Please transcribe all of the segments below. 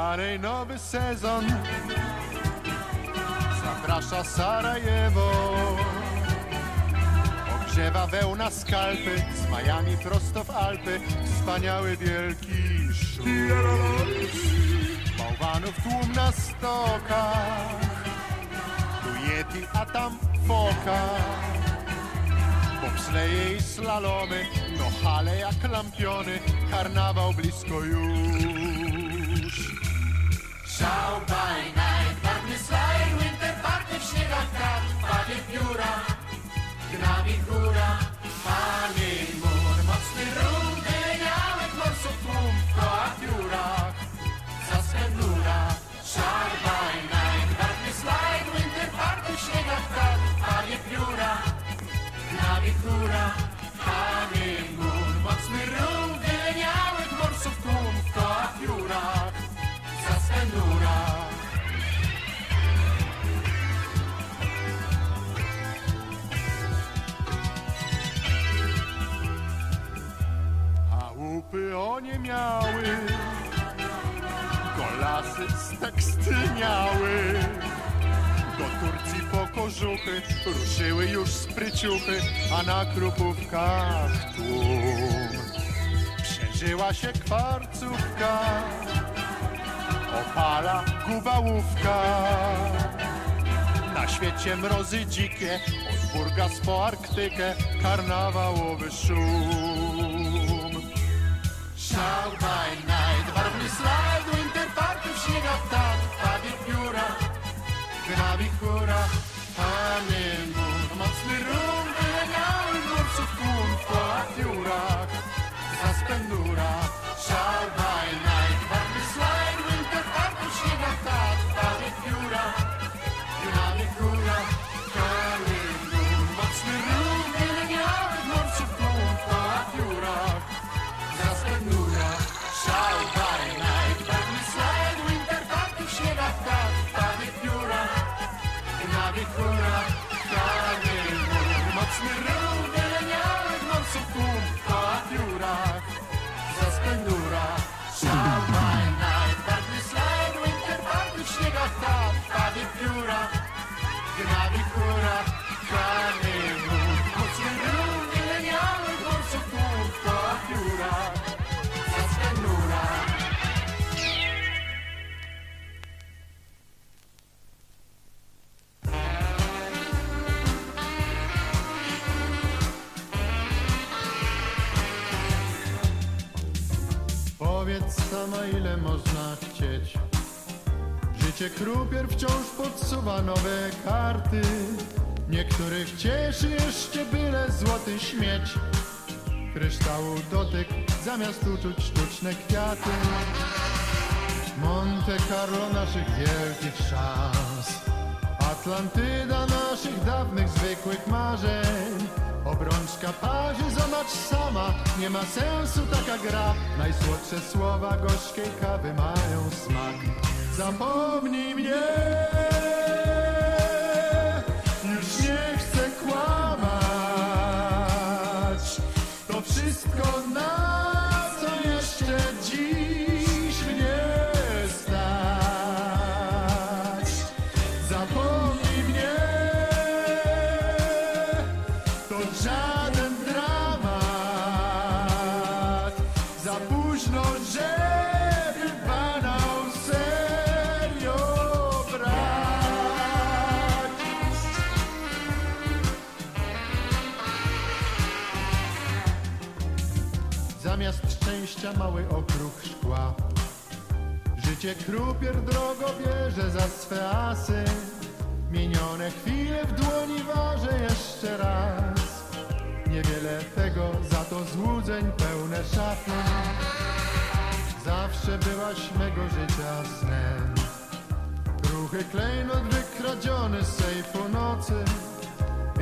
Kochanej nowy sezon Zaprasza Sarajewo. Ogrzewa wełna skalpy Z majami prosto w Alpy. Wspaniały wielki szum Bałwanów tłum na stokach. Tu Yeti, a tam foka. Bobsleje i slalomy No hale jak lampiony. Karnawał blisko już Shout by night, darkness light, winter warty w śniegach krat, wpadnie w pióra, gnami góra, pali mur, mocny rum, wyjałek morsów tłum w kołach piórach, zaschem nura. Shout by night, darkness light, winter warty w śniegach krat, wpadnie w pióra, gnami góra, miały. Golasy z tekstyniały Do Turcji po kożuchy Ruszyły już spryciuchy A na krupówkach tłum. Przeżyła się kwarcówka Opala gubałówka na świecie mrozy dzikie, od Burgas po Arktykę, karnawałowy szum. Szalwaj najbarwny slajd, do interparku śniega wtat, wpadnie w pióra, grabi góra, pany mur, mocny rum, wylegały murców kum w kołach pióra, za. Sama, ile można chcieć. Życie krupier wciąż podsuwa nowe karty. Niektórych cieszy jeszcze byle złoty śmieć. Kryształu dotyk zamiast uczuć sztuczne kwiaty. Monte Carlo naszych wielkich szans. Atlantyda naszych dawnych zwykłych marzeń. Obrączka parzy, zobacz sama, nie ma sensu taka gra. Najsłodsze słowa gorzkiej kawy mają smak. Zapomnij mnie, Zamiast szczęścia mały okruch szkła. Życie krupier drogo bierze za swe asy. Minione chwile w dłoni ważę jeszcze raz. Niewiele tego, za to złudzeń pełne szafy. Zawsze byłaś mego życia snem. Ruchy klejnot wykradziony z sejfu nocy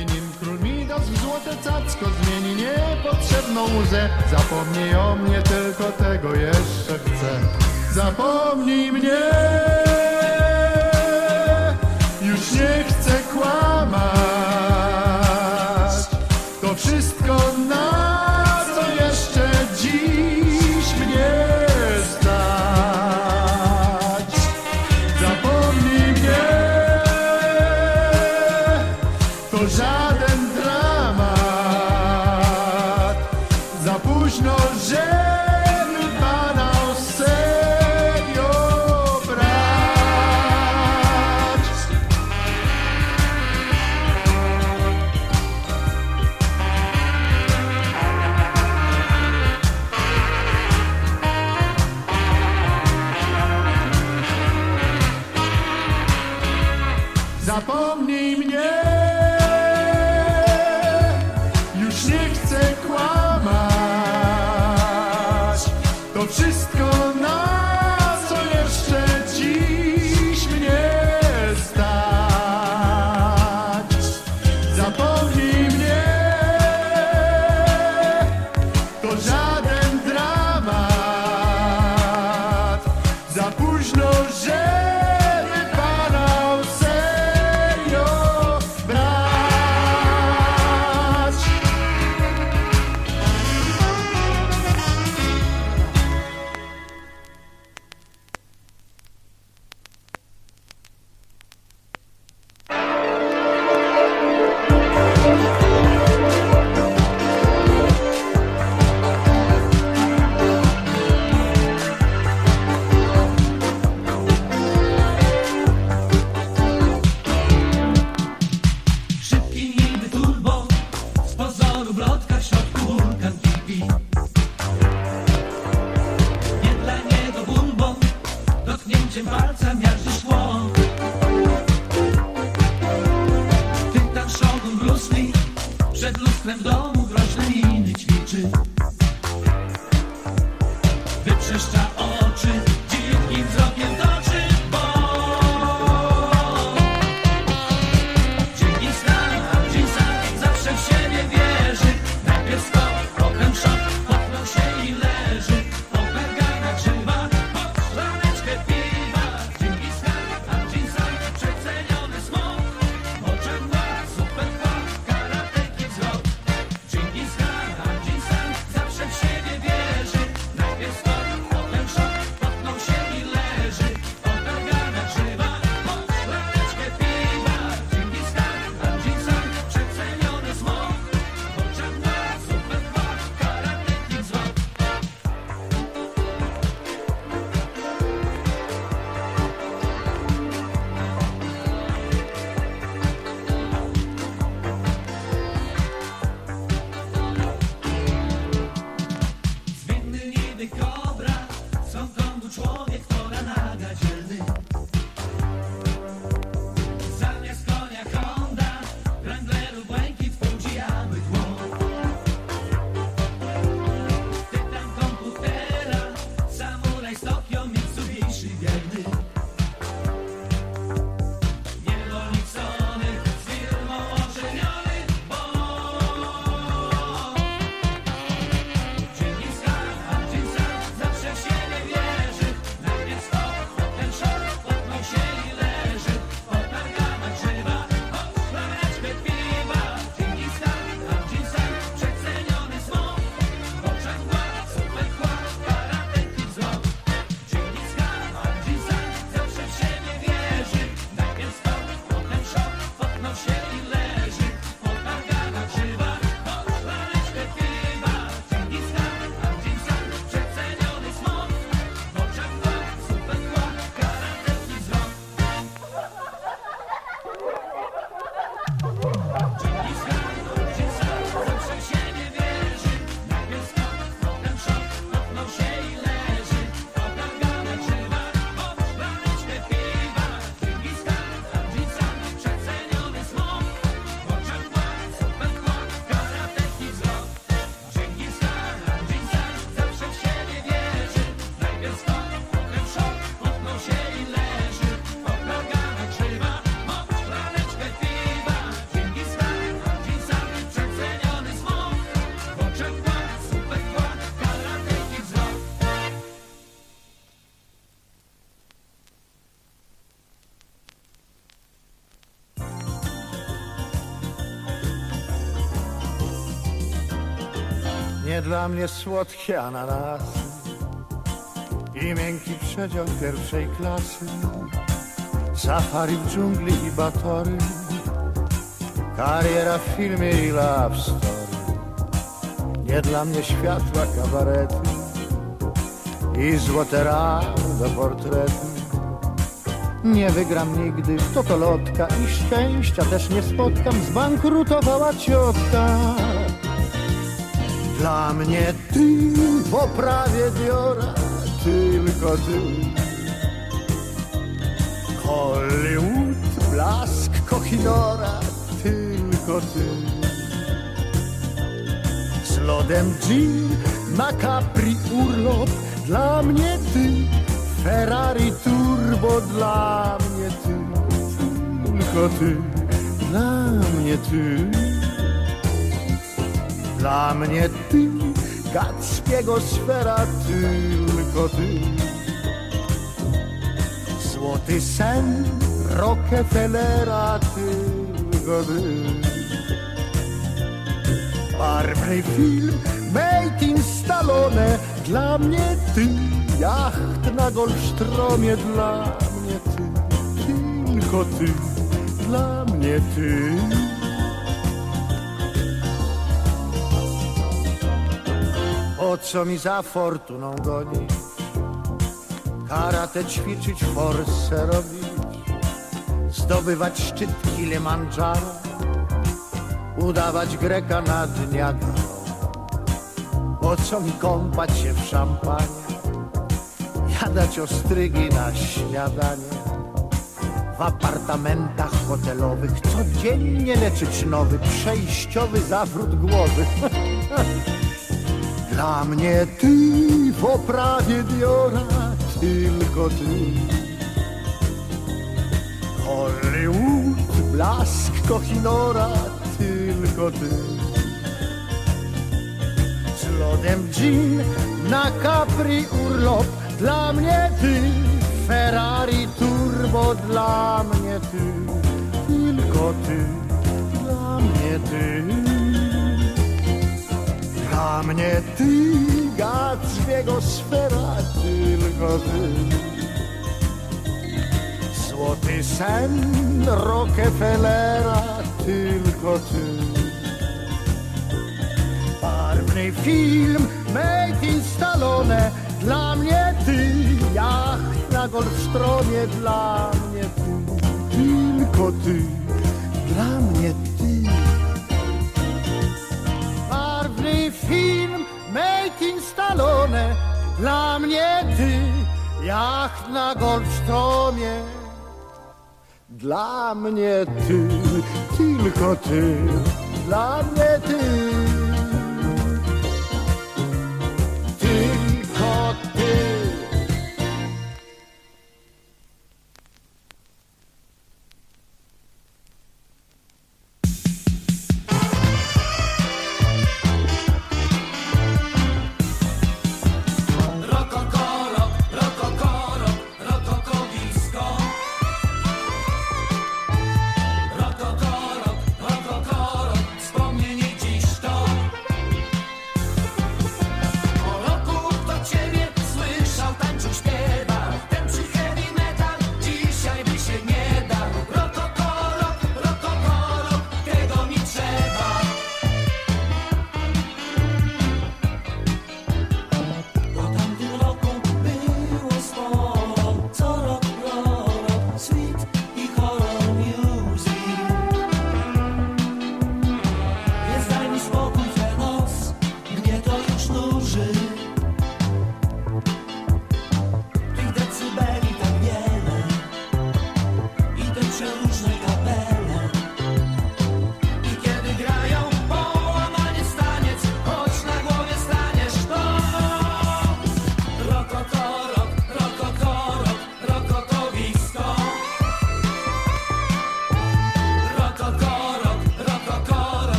nim król Midas w złote cacko zmieni niepotrzebną łzę. Zapomnij o mnie, tylko tego jeszcze chcę. Zapomnij mnie Rosa. dla mnie słodkie ananasy i miękki przedział pierwszej klasy, safari w dżungli i batory, kariera w filmie i love story. Nie dla mnie światła kabarety i złote do portrety. Nie wygram nigdy w totolotka i szczęścia też nie spotkam, zbankrutowała ciotka. Dla mnie ty po prawie Diora, tylko ty. Hollywood, blask Kochinora, tylko ty. Z lodem gin na Capri urlop, dla mnie ty. Ferrari Turbo, dla mnie ty, tylko ty, dla mnie ty. Dla mnie ty, Gackiego sfera, tylko ty. Złoty sen Rockefellera, tylko ty. Barwny film, made in Stallone, dla mnie ty. Jacht na Golfstromie, dla mnie ty. Tylko ty, dla mnie ty. Po co mi za fortuną gonić? Karate ćwiczyć, forsę robić, zdobywać szczyt Kilimandżaro, udawać Greka nad Niagarą. Po co mi kąpać się w szampanie, jadać ostrygi na śniadanie, w apartamentach hotelowych codziennie leczyć nowy, przejściowy zawrót głowy. Dla mnie ty w oprawie Diora, tylko ty. Hollywood, blask Kochinora, tylko ty. Z lodem gin, na Capri urlop, dla mnie ty. Ferrari turbo, dla mnie ty. Tylko ty, dla mnie ty. Dla mnie ty, Gatsbiego sfera, tylko ty. Złoty sen Rockefellera, tylko ty. Barwny film made in Stallone, dla mnie ty. Jacht na Golfstromie, dla mnie ty. Tylko ty, dla mnie ty. Dla mnie ty, jacht na Golfstromie Dla mnie ty, tylko ty. Dla mnie ty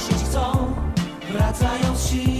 zagłuszyć chcą, wracają z siłą.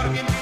Jorge